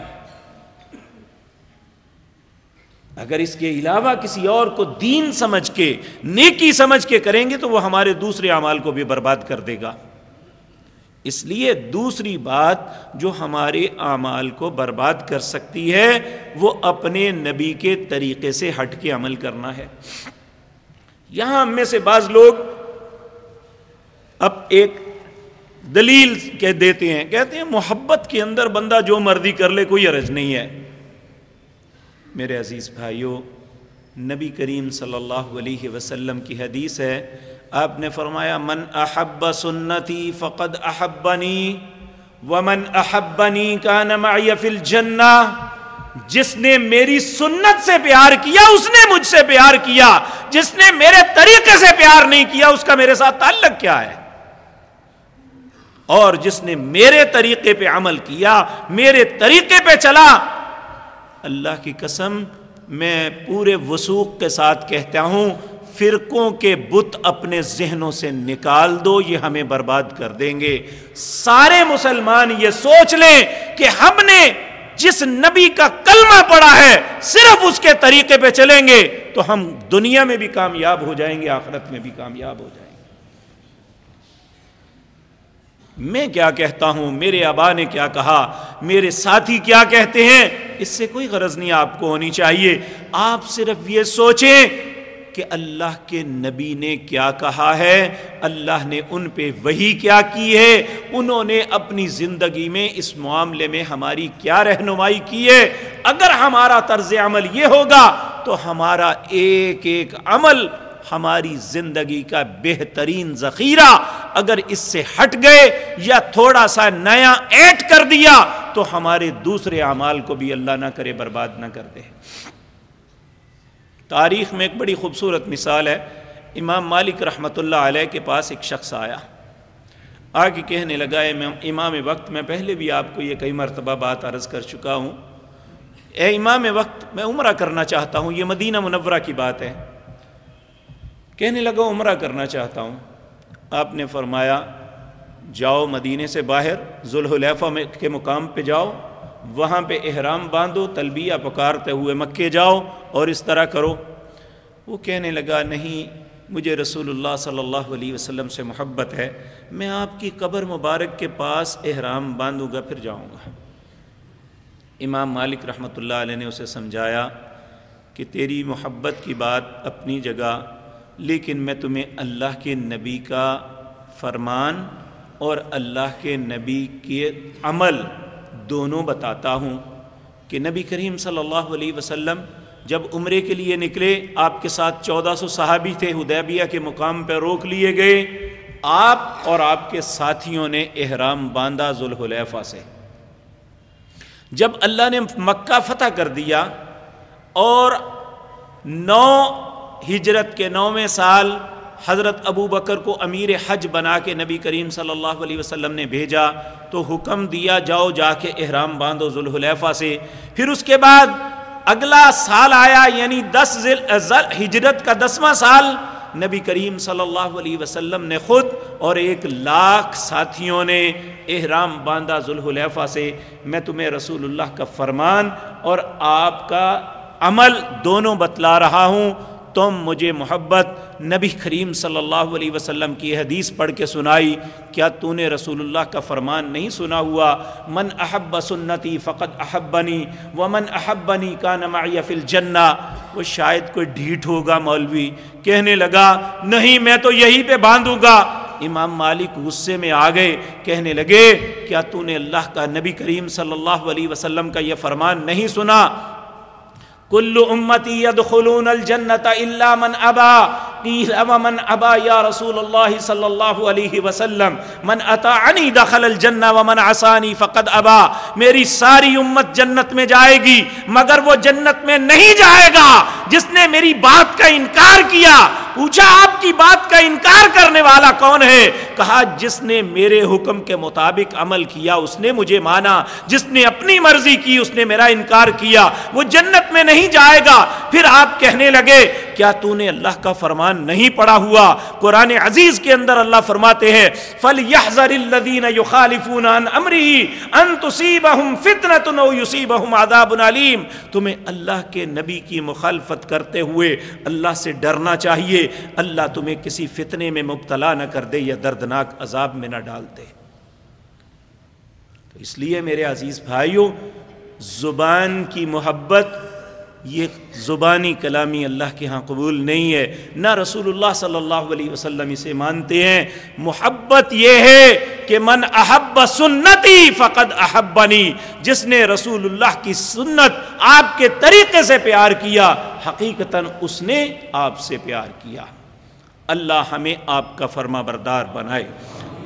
اگر اس کے علاوہ کسی اور کو دین سمجھ کے، نیکی سمجھ کے کریں گے، تو وہ ہمارے دوسرے اعمال کو بھی برباد کر دے گا۔ اس لیے دوسری بات جو ہمارے اعمال کو برباد کر سکتی ہے، وہ اپنے نبی کے طریقے سے ہٹ کے عمل کرنا ہے۔ یہاں ہم میں سے بعض لوگ اب ایک دلیل کہہ دیتے ہیں، کہتے ہیں محبت کے اندر بندہ جو مرضی کر لے، کوئی عرض نہیں ہے۔ میرے عزیز بھائیوں نبی کریم صلی اللہ علیہ وسلم کی حدیث ہے، آپ نے فرمایا، من احب سنتی فقد احبنی، ومن احبنی کان معی فی الجنہ، جس نے میری سنت سے پیار کیا، اس نے مجھ سے پیار کیا، جس نے میرے طریقے سے پیار نہیں کیا، اس کا میرے ساتھ تعلق کیا ہے؟ اور جس نے میرے طریقے پہ عمل کیا، میرے طریقے پہ چلا اللہ کی قسم میں پورے وسوخ کے ساتھ کہتا ہوں، فرقوں کے بت اپنے ذہنوں سے نکال دو، یہ ہمیں برباد کر دیں گے۔ سارے مسلمان یہ سوچ لیں کہ ہم نے جس نبی کا کلمہ پڑا ہے، صرف اس کے طریقے پہ چلیں گے تو ہم دنیا میں بھی کامیاب ہو جائیں گے، آخرت میں بھی کامیاب ہو جائیں گے۔ میں کیا کہتا ہوں؟ میرے ابا نے کیا کہا؟ میرے ساتھی کیا کہتے ہیں؟ اس سے کوئی غرض نہیں، آپ کو ہونی چاہیے۔ آپ صرف یہ سوچیں کہ اللہ کے نبی نے کیا کہا ہے؟ اللہ نے ان پہ وہی کیا کی ہے؟ انہوں نے اپنی زندگی میں اس معاملے میں ہماری کیا رہنمائی کی ہے؟ اگر ہمارا طرز عمل یہ ہوگا تو ہمارا ایک ایک عمل ہماری زندگی کا بہترین ذخیرہ اگر اس سے ہٹ گئے یا تھوڑا سا نیا ایڈ کر دیا تو ہمارے دوسرے اعمال کو بھی اللہ نہ کرے، برباد نہ کر دے۔ تاریخ میں ایک بڑی خوبصورت مثال ہے۔ امام مالک رحمۃ اللہ علیہ کے پاس ایک شخص آیا۔ آگے کہنے لگا ہے میں امام وقت، میں پہلے بھی آپ کو یہ کئی مرتبہ بات عرض کر چکا ہوں۔ اے امام وقت، میں عمرہ کرنا چاہتا ہوں، یہ مدینہ منورہ کی بات ہے۔ کہنے لگا، عمرہ کرنا چاہتا ہوں. آپ نے فرمایا، جاؤ مدینے سے باہر، ذوالحلیفہ کے مقام پہ جاؤ، وہاں پہ احرام باندھو، تلبیہ پکارتے ہوئے مکے جاؤ اور اس طرح کرو. وہ کہنے لگا، نہیں، مجھے رسول اللہ صلی اللہ علیہ وسلم سے محبت ہے، میں آپ کی قبر مبارک کے پاس احرام باندھوں گا، پھر جاؤں گا. امام مالک رحمۃ اللہ علیہ نے اسے سمجھایا کہ تیری محبت کی بات اپنی جگہ لیکن میں تمہیں اللہ کے نبی کا فرمان اور اللہ کے نبی کے عمل دونوں بتاتا ہوں کہ نبی کریم صلی اللہ علیہ وسلم جب عمرے کے لیے نکلے، آپ کے ساتھ چودہ سو صحابی تھے ہدیبیہ کے مقام پہ روک لیے گئے۔ آپ اور آپ کے ساتھیوں نے احرام باندھا ذوالحلیفہ سے۔ جب اللہ نے مکہ فتح کر دیا اور نو ہجرت کے نویں سال حضرت ابو بکر کو امیر حج بنا کے نبی کریم صلی اللہ علیہ وسلم نے بھیجا تو حکم دیا جاؤ جا کے احرام باندھو ذوالحلیفہ سے۔ پھر اس کے بعد اگلا سال آیا یعنی دس ہجرت کا دسواں سال نبی کریم صلی اللہ علیہ وسلم نے خود اور ایک لاکھ ساتھیوں نے احرام باندھا ذوالحلیفہ سے۔ میں تمہیں رسول اللہ کا فرمان اور آپ کا عمل دونوں بتلا رہا ہوں۔ تم مجھے محبت نبی کریم صلی اللہ علیہ وسلم کی حدیث پڑھ کے سنائی۔ کیا تو نے رسول اللہ کا فرمان نہیں سنا ہوا؟ من احب سنتی فقط احبنی و من احبنی کا نمایہ فل جنا وہ شاید کوئی ڈھیٹ ہوگا مولوی۔ کہنے لگا، نہیں، میں تو یہی پہ باندھوں گا۔ امام مالک غصے میں آ گئے۔ کہنے لگے، کیا تو نے اللہ کا نبی کریم صلی اللہ علیہ وسلم کا یہ فرمان نہیں سنا؟ کل امتی يدخلون الجنت الا من ابا قیل ومن ابا یا رسول اللہ صلی اللہ علیہ وسلم؟ من اطاعنی دخل الجنہ ومن عصانی فقد ابا میری ساری امت جنت میں جائے گی، مگر وہ جنت میں نہیں جائے گا۔ جس نے میری بات کا انکار کیا، پوچھا آپ کی بات کا انکار کرنے والا کون ہے؟ کہا، جس نے میرے حکم کے مطابق عمل کیا، اس نے مجھے مانا۔ جس نے اپنی مرضی کی، اس نے میرا انکار کیا۔ وہ جنت میں نہیں نہیں جائے گا۔ پھر آپ کہنے لگے، کیا تو نے اللہ کا فرمان نہیں پڑا ہوا؟ قرآن عزیز کے اندر اللہ فرماتے ہیں، فَلْيَحْذَرِ الَّذِينَ يُخَالِفُونَ عَنْ أَمْرِهِ أَن تُصِيبَهُمْ فِتْنَةٌ أَوْ يُصِيبَهُمْ عَذَابٌ عَلِيمٌ تمہیں اللہ کے نبی کی مخالفت کرتے ہوئے اللہ سے ڈرنا چاہیے۔ اللہ تمہیں کسی فتنے میں مبتلا نہ کر دے یا دردناک عذاب میں نہ ڈال دے۔ تو اس لیے میرے عزیز بھائیوں، زبان کی محبت یہ زبانی کلامی اللہ کے ہاں قبول نہیں ہے، نہ رسول اللہ صلی اللہ علیہ وسلم اسے مانتے ہیں۔ محبت یہ ہے کہ من احب سنتی فقد احبنی، جس نے رسول اللہ کی سنت آپ کے طریقے سے پیار کیا، حقیقتاً اس نے آپ سے پیار کیا۔ اللہ ہمیں آپ کا فرما بردار بنائے۔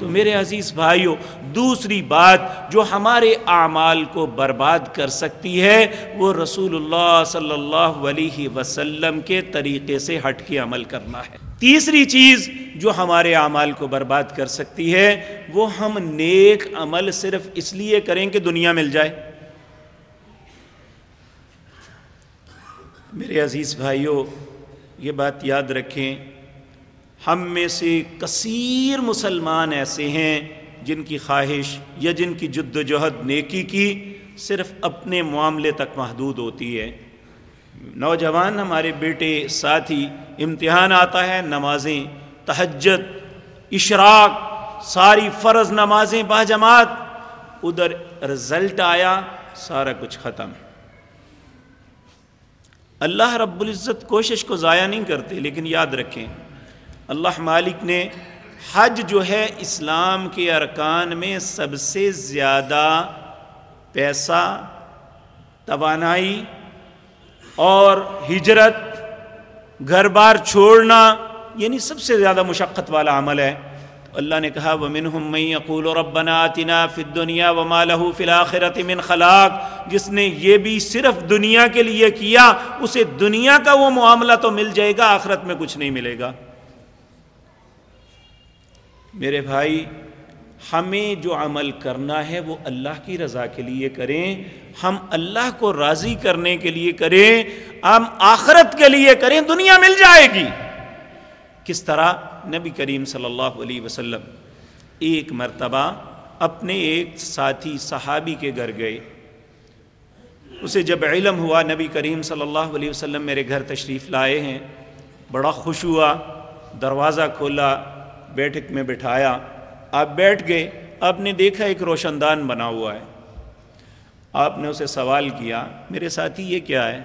تو میرے عزیز بھائیوں دوسری بات جو ہمارے اعمال کو برباد کر سکتی ہے، وہ رسول اللہ صلی اللہ علیہ وسلم کے طریقے سے ہٹ کے عمل کرنا ہے۔ تیسری چیز جو ہمارے اعمال کو برباد کر سکتی ہے، وہ ہم نیک عمل صرف اس لیے کریں کہ دنیا مل جائے۔ میرے عزیز بھائیوں یہ بات یاد رکھیں ہم میں سے کثیر مسلمان ایسے ہیں جن کی خواہش یا جن کی جد و جہد نیکی کی صرف اپنے معاملے تک محدود ہوتی ہے۔ نوجوان ہمارے بیٹے، ساتھی، امتحان آتا ہے، نمازیں، تہجد، اشراق، ساری فرض نمازیں، باجماعت، ادھر رزلٹ آیا، سارا کچھ ختم۔ اللہ رب العزت کوشش کو ضائع نہیں کرتے، لیکن یاد رکھیں اللہ مالک نے حج جو ہے اسلام کے ارکان میں سب سے زیادہ پیسہ، توانائی اور ہجرت، گھر بار چھوڑنا یعنی سب سے زیادہ مشقت والا عمل ہے۔ اللہ نے کہا وہ منہم میں اقول و ربنا آتنا فی دنیا و مالہ فی الآخرت من خلاق۔ جس نے یہ بھی صرف دنیا کے لیے کیا، اسے دنیا کا وہ معاملہ تو مل جائے گا، آخرت میں کچھ نہیں ملے گا۔ میرے بھائی، ہمیں جو عمل کرنا ہے وہ اللہ کی رضا کے لیے کریں، ہم اللہ کو راضی کرنے کے لیے کریں، ہم آخرت کے لیے کریں، دنیا مل جائے گی۔ کس طرح؟ نبی کریم صلی اللہ علیہ وسلم ایک مرتبہ اپنے ایک ساتھی صحابی کے گھر گئے۔ اسے جب علم ہوا، نبی کریم صلی اللہ علیہ وسلم میرے گھر تشریف لائے ہیں۔ بڑا خوش ہوا، دروازہ کھولا بیٹھک میں بٹھایا۔ آپ بیٹھ گئے۔ آپ نے دیکھا ایک روشن دان بنا ہوا ہے۔ آپ نے اسے سوال کیا، میرے ساتھی، یہ کیا ہے؟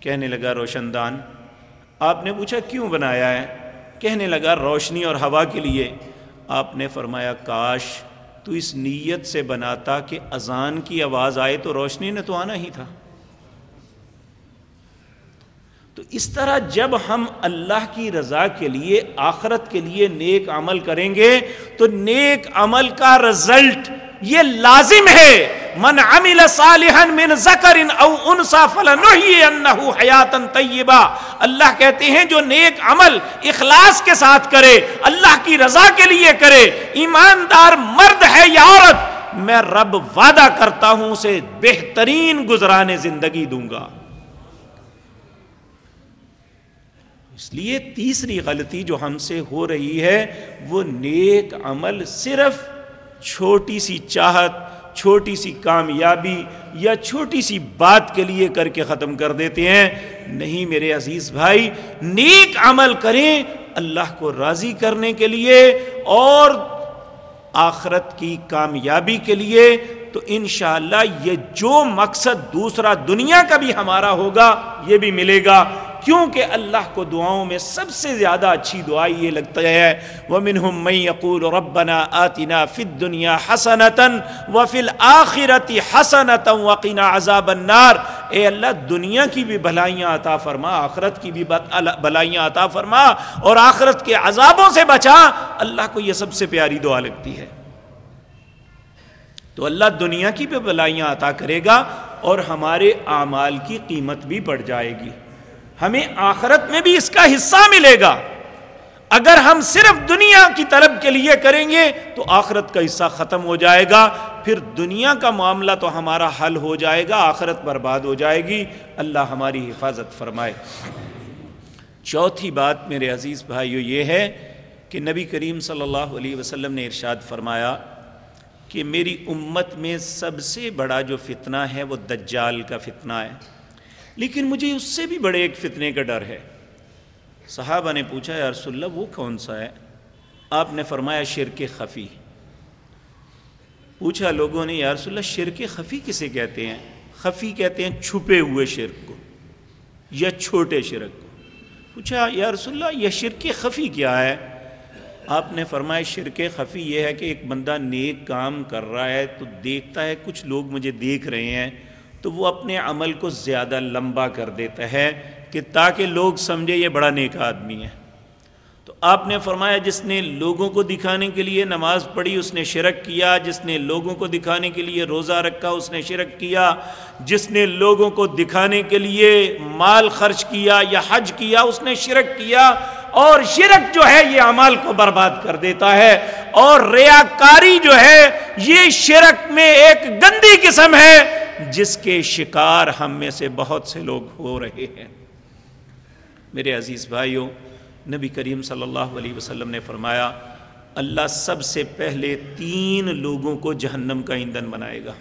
کہنے لگا روشن دان آپ نے پوچھا کیوں بنایا ہے؟ کہنے لگا روشنی اور ہوا کے لیے۔ آپ نے فرمایا، کاش تو اس نیت سے بناتا کہ اذان کی آواز آئے تو روشنی نے تو آنا ہی تھا۔ تو اس طرح جب ہم اللہ کی رضا کے لیے، آخرت کے لیے نیک عمل کریں گے، تو نیک عمل کا رزلٹ یہ لازم ہے۔ من عمل صالحا من ذکر او انسا فلنحیینہ حیاتا طیبہ۔ اللہ کہتے ہیں، جو نیک عمل اخلاص کے ساتھ کرے، اللہ کی رضا کے لیے کرے، ایماندار مرد ہے یا عورت، میں رب وعدہ کرتا ہوں، اسے بہترین گزرانے زندگی دوں گا۔ اس لیے تیسری غلطی جو ہم سے ہو رہی ہے، وہ نیک عمل صرف چھوٹی سی چاہت، چھوٹی سی کامیابی یا چھوٹی سی بات کے لیے کر کے ختم کر دیتے ہیں۔ نہیں میرے عزیز بھائی، نیک عمل کریں اللہ کو راضی کرنے کے لیے اور آخرت کی کامیابی کے لیے، تو انشاءاللہ یہ جو مقصد دوسرا دنیا کا بھی ہمارا ہوگا، یہ بھی ملے گا۔ کیونکہ اللہ کو دعاؤں میں سب سے زیادہ اچھی دعا یہ لگتا ہے، وَمِنْهُمْ مَنْ يَقُولُ رَبَّنَا آتِنَا فِي الدُّنْيَا حَسَنَةً وَفِي الْآخِرَةِ حَسَنَةً وَقِنَا عَذَابَ النَّارِ۔ اے اللہ، دنیا کی بھی بھلائیاں عطا فرما، آخرت کی بھی بھلائیاں عطا فرما اور آخرت کے عذابوں سے بچا۔ اللہ کو یہ سب سے پیاری دعا لگتی ہے۔ تو اللہ دنیا کی بھی بلائیاں عطا کرے گا اور ہمارے اعمال کی قیمت بھی بڑھ جائے گی۔ ہمیں آخرت میں بھی اس کا حصہ ملے گا۔ اگر ہم صرف دنیا کی طلب کے لیے کریں گے تو آخرت کا حصہ ختم ہو جائے گا۔ پھر دنیا کا معاملہ تو ہمارا حل ہو جائے گا، آخرت برباد ہو جائے گی۔ اللہ ہماری حفاظت فرمائے۔ چوتھی بات میرے عزیز بھائیو یہ ہے کہ نبی کریم صلی اللہ علیہ وسلم نے ارشاد فرمایا کہ میری امت میں سب سے بڑا جو فتنہ ہے وہ دجال کا فتنہ ہے۔ لیکن مجھے اس سے بھی بڑے ایک فتنے کا ڈر ہے۔ صحابہ نے پوچھا، یا رسول اللہ، وہ کون سا ہے؟ آپ نے فرمایا، شرک خفی پوچھا لوگوں نے، یا رسول اللہ، شرک خفی کسے کہتے ہیں؟ خفی کہتے ہیں چھپے ہوئے شرک کو یا چھوٹے شرک کو۔ پوچھا، یا رسول اللہ، یہ شرک خفی کیا ہے؟ آپ نے فرمایا، شرک خفی یہ ہے کہ ایک بندہ نیک کام کر رہا ہے تو دیکھتا ہے، کچھ لوگ مجھے دیکھ رہے ہیں تو وہ اپنے عمل کو زیادہ لمبا کر دیتا ہے کہ تاکہ لوگ سمجھے یہ بڑا نیک آدمی ہے۔ تو آپ نے فرمایا جس نے لوگوں کو دکھانے کے لیے نماز پڑھی، اس نے شرک کیا، جس نے لوگوں کو دکھانے کے لیے روزہ رکھا، اس نے شرک کیا۔ جس نے لوگوں کو دکھانے کے لیے مال خرچ کیا یا حج کیا، اس نے شرک کیا۔ اور شرک جو ہے، یہ عمال کو برباد کر دیتا ہے۔ اور ریاکاری جو ہے، یہ شرک میں ایک گندی قسم ہے۔ جس کے شکار ہم میں سے بہت سے لوگ ہو رہے ہیں۔ میرے عزیز بھائیوں، نبی کریم صلی اللہ علیہ وسلم نے فرمایا، اللہ سب سے پہلے تین لوگوں کو جہنم کا ایندھن بنائے گا۔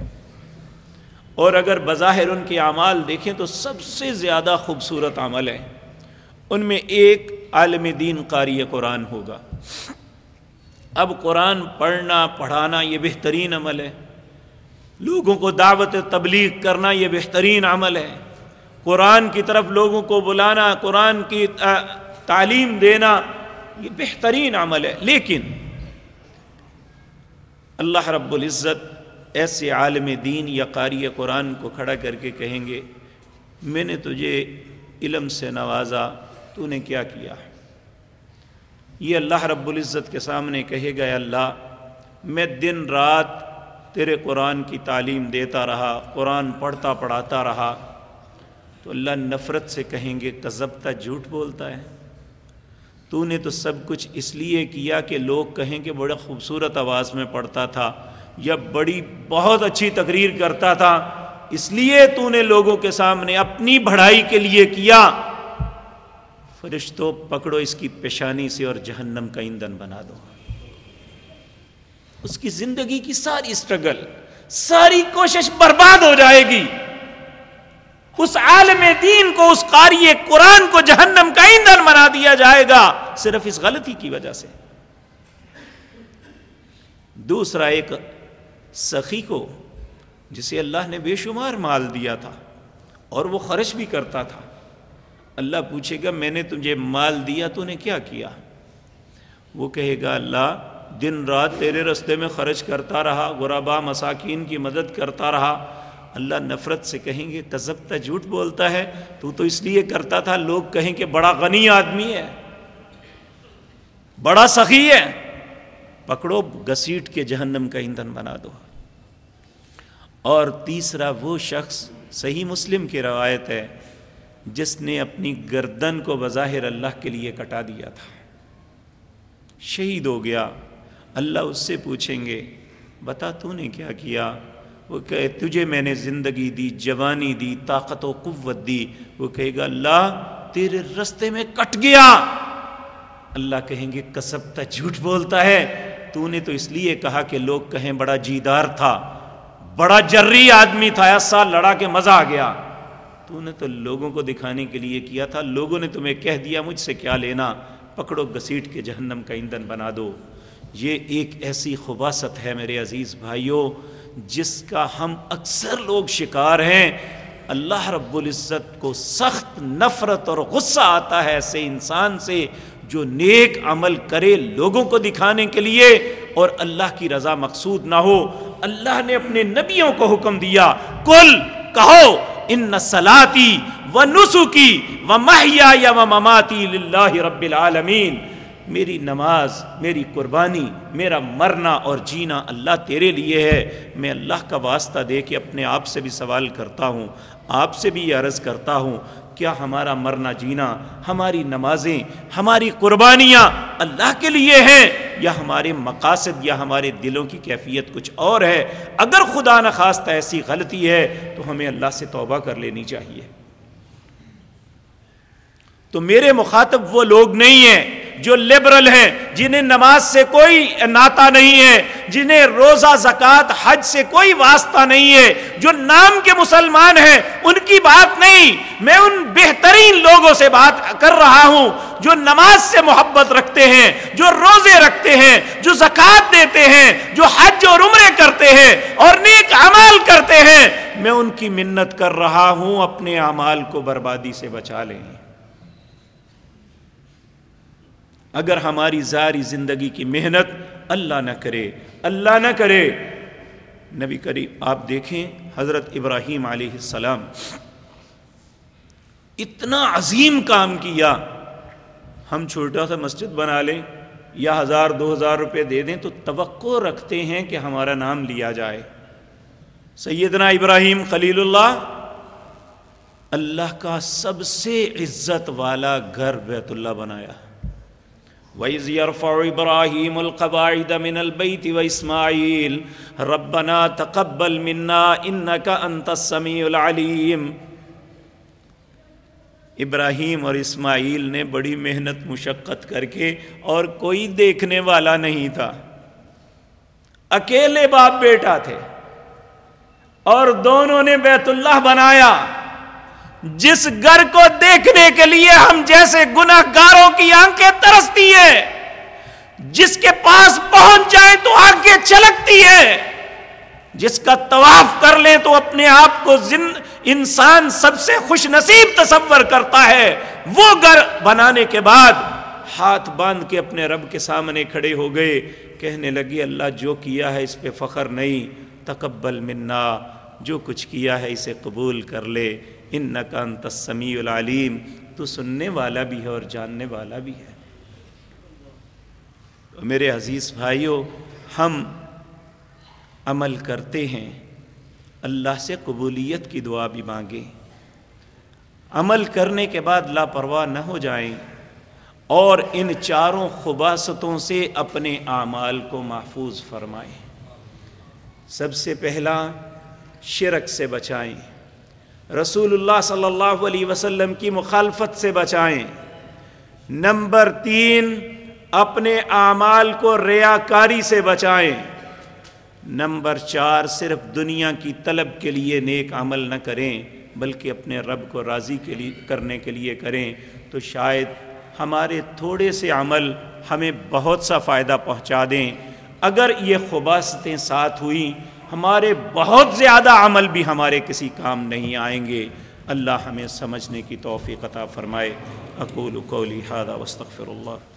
اور اگر بظاہر ان کے اعمال دیکھیں تو سب سے زیادہ خوبصورت عمل ہے۔ ان میں ایک عالم دین قاری قرآن ہوگا۔ اب قرآن پڑھنا، پڑھانا یہ بہترین عمل ہے۔ لوگوں کو دعوت تبلیغ کرنا یہ بہترین عمل ہے۔ قرآن کی طرف لوگوں کو بلانا، قرآن کی تعلیم دینا، یہ بہترین عمل ہے۔ لیکن اللہ رب العزت ایسے عالم دین یا قاری قرآن کو کھڑا کر کے کہیں گے، میں نے تجھے علم سے نوازا، تو نے کیا کیا؟ یہ اللہ رب العزت کے سامنے کہے گا اللہ، میں دن رات تیرے قرآن کی تعلیم دیتا رہا، قرآن پڑھتا پڑھاتا رہا، تو اللہ نفرت سے کہیں گے، کذبتا، جھوٹ بولتا ہے۔ تو نے تو سب کچھ اس لیے کیا کہ لوگ کہیں کہ بڑا خوبصورت آواز میں پڑھتا تھا یا بڑی، بہت اچھی تقریر کرتا تھا۔ اس لیے تو نے لوگوں کے سامنے اپنی بڑھائی کے لیے کیا۔ فرشتوں، پکڑو اس کی پیشانی سے اور جہنم کا ایندھن بنا دو۔ اس کی زندگی کی ساری اسٹرگل ساری کوشش برباد ہو جائے گی۔ اس عالم دین کو، اس قاری قرآن کو جہنم کا ایندھن بنا دیا جائے گا، صرف اس غلطی کی وجہ سے۔ دوسرا ایک سخی کو، جسے اللہ نے بے شمار مال دیا تھا اور وہ خرچ بھی کرتا تھا۔ اللہ پوچھے گا، میں نے تجھے مال دیا، تو نے کیا کیا؟ وہ کہے گا، اللہ دن رات تیرے رستے میں خرچ کرتا رہا غربا مساکین کی مدد کرتا رہا۔ اللہ نفرت سے کہیں گے کذبتا جھوٹ بولتا ہے۔ تو تو اس لیے کرتا تھا، لوگ کہیں کہ بڑا غنی آدمی ہے۔ بڑا سخی ہے۔ پکڑو، گسیٹ کے جہنم کا ایندھن بنا دو۔ اور تیسرا، وہ شخص صحیح مسلم کی روایت ہے، جس نے اپنی گردن کو بظاہر اللہ کے لیے کٹا دیا تھا۔ شہید ہو گیا۔ اللہ اس سے پوچھیں گے، بتا تو نے کیا کیا؟ وہ کہے، تجھے میں نے زندگی دی، جوانی دی، طاقت و قوت دی۔ وہ کہے گا، اللہ تیرے رستے میں کٹ گیا۔ اللہ کہیں گے کسبتا جھوٹ بولتا ہے۔ تو نے تو اس لیے کہا کہ لوگ کہیں بڑا جیدار تھا۔ بڑا جری آدمی تھا، ایسا لڑا کے مزہ آ گیا۔ تو نے تو لوگوں کو دکھانے کے لیے کیا تھا۔ لوگوں نے تمہیں کہہ دیا، مجھ سے کیا لینا؟ پکڑو گسیٹ کے جہنم کا ایندھن بنا دو۔ یہ ایک ایسی خباست ہے میرے عزیز بھائیوں، جس کا ہم اکثر لوگ شکار ہیں۔ اللہ رب العزت کو سخت نفرت اور غصہ آتا ہے ایسے انسان سے جو نیک عمل کرے لوگوں کو دکھانے کے لیے اور اللہ کی رضا مقصود نہ ہو۔ اللہ نے اپنے نبیوں کو حکم دیا کل کہو، ان سلاتی و نسخی و مہیا یا و مماتی اللہ رب العالمین میری نماز، میری قربانی، میرا مرنا اور جینا اللہ تیرے لیے ہے۔ میں اللہ کا واسطہ دے کے اپنے آپ سے بھی سوال کرتا ہوں، آپ سے بھی یہ عرض کرتا ہوں، کیا ہمارا مرنا جینا، ہماری نمازیں، ہماری قربانیاں اللہ کے لیے ہیں یا ہمارے مقاصد یا ہمارے دلوں کی کیفیت کچھ اور ہے؟ اگر خدا نخواستہ ایسی غلطی ہے تو ہمیں اللہ سے توبہ کر لینی چاہیے۔ تو میرے مخاطب وہ لوگ نہیں ہیں جو لبرل ہیں، جنہیں نماز سے کوئی ناتا نہیں ہے، جنہیں روزہ، زکوٰۃ، حج سے کوئی واسطہ نہیں ہے، جو نام کے مسلمان ہیں، ان کی بات نہیں، میں ان بہترین لوگوں سے بات کر رہا ہوں، جو نماز سے محبت رکھتے ہیں، جو روزے رکھتے ہیں، جو زکوٰۃ دیتے ہیں، جو حج اور عمرے کرتے ہیں اور نیک اعمال کرتے ہیں۔ میں ان کی منت کر رہا ہوں، اپنے اعمال کو بربادی سے بچا لیں۔ اگر ہماری ظاہری زندگی کی محنت اللہ نہ کرے، اللہ نہ کرے۔ نبی کریم، آپ دیکھیں حضرت ابراہیم علیہ السلام، اتنا عظیم کام کیا۔ ہم چھوٹا سا مسجد بنا لیں یا ہزار، دو ہزار روپے دے دیں تو توقع رکھتے ہیں کہ ہمارا نام لیا جائے۔ سیدنا ابراہیم خلیل اللہ اللہ کا سب سے عزت والا گھر بیت اللہ بنایا۔ وَإِذْ يَرْفَعُ إِبْرَاهِيمُ الْقَبَاعِدَ مِنَ الْبَيْتِ وَإِسْمَاعِيلُ رَبَّنَا تَقَبَّلْ مِنَّا إِنَّكَ أَنْتَ السَّمِيعُ الْعَلِيمُ۔ ابراہیم اور اسماعیل نے بڑی محنت، مشقت کر کے اور کوئی دیکھنے والا نہیں تھا۔ اکیلے باپ بیٹا تھے اور دونوں نے بیت اللہ بنایا۔ جس گھر کو دیکھنے کے لیے ہم جیسے گناہ گاروں کی آنکھیں ترستی ہے جس کے پاس پہنچ جائیں تو آنکھیں چلکتی ہے جس کا طواف کر لیں تو اپنے آپ کو انسان سب سے خوش نصیب تصور کرتا ہے۔ وہ گھر بنانے کے بعد ہاتھ باندھ کے اپنے رب کے سامنے کھڑے ہو گئے۔ کہنے لگی اللہ جو کیا ہے اس پہ فخر نہیں، تقبل منا، جو کچھ کیا ہے اسے قبول کر لے۔ ان نقان تسمی العلیم، تو سننے والا بھی ہے اور جاننے والا بھی ہے۔ میرے عزیز بھائیوں ہم عمل کرتے ہیں، اللہ سے قبولیت کی دعا بھی مانگیں۔ عمل کرنے کے بعد لاپرواہ نہ ہو جائیں اور ان چاروں خباستوں سے اپنے اعمال کو محفوظ فرمائیں۔ سب سے پہلا، شرک سے بچائیں۔ رسول اللہ صلی اللہ علیہ وسلم کی مخالفت سے بچائیں۔ نمبر تین، اپنے اعمال کو ریاکاری سے بچائیں۔ نمبر چار، صرف دنیا کی طلب کے لیے نیک عمل نہ کریں، بلکہ اپنے رب کو راضی کے لیے، کرنے کے لیے کریں۔ تو شاید ہمارے تھوڑے سے عمل ہمیں بہت سا فائدہ پہنچا دیں۔ اگر یہ خباستیں ساتھ ہوئیں ہمارے بہت زیادہ عمل بھی ہمارے کسی کام نہیں آئیں گے۔ اللہ ہمیں سمجھنے کی توفیق عطا فرمائے۔ اقول قولی هذا واستغفر اللہ۔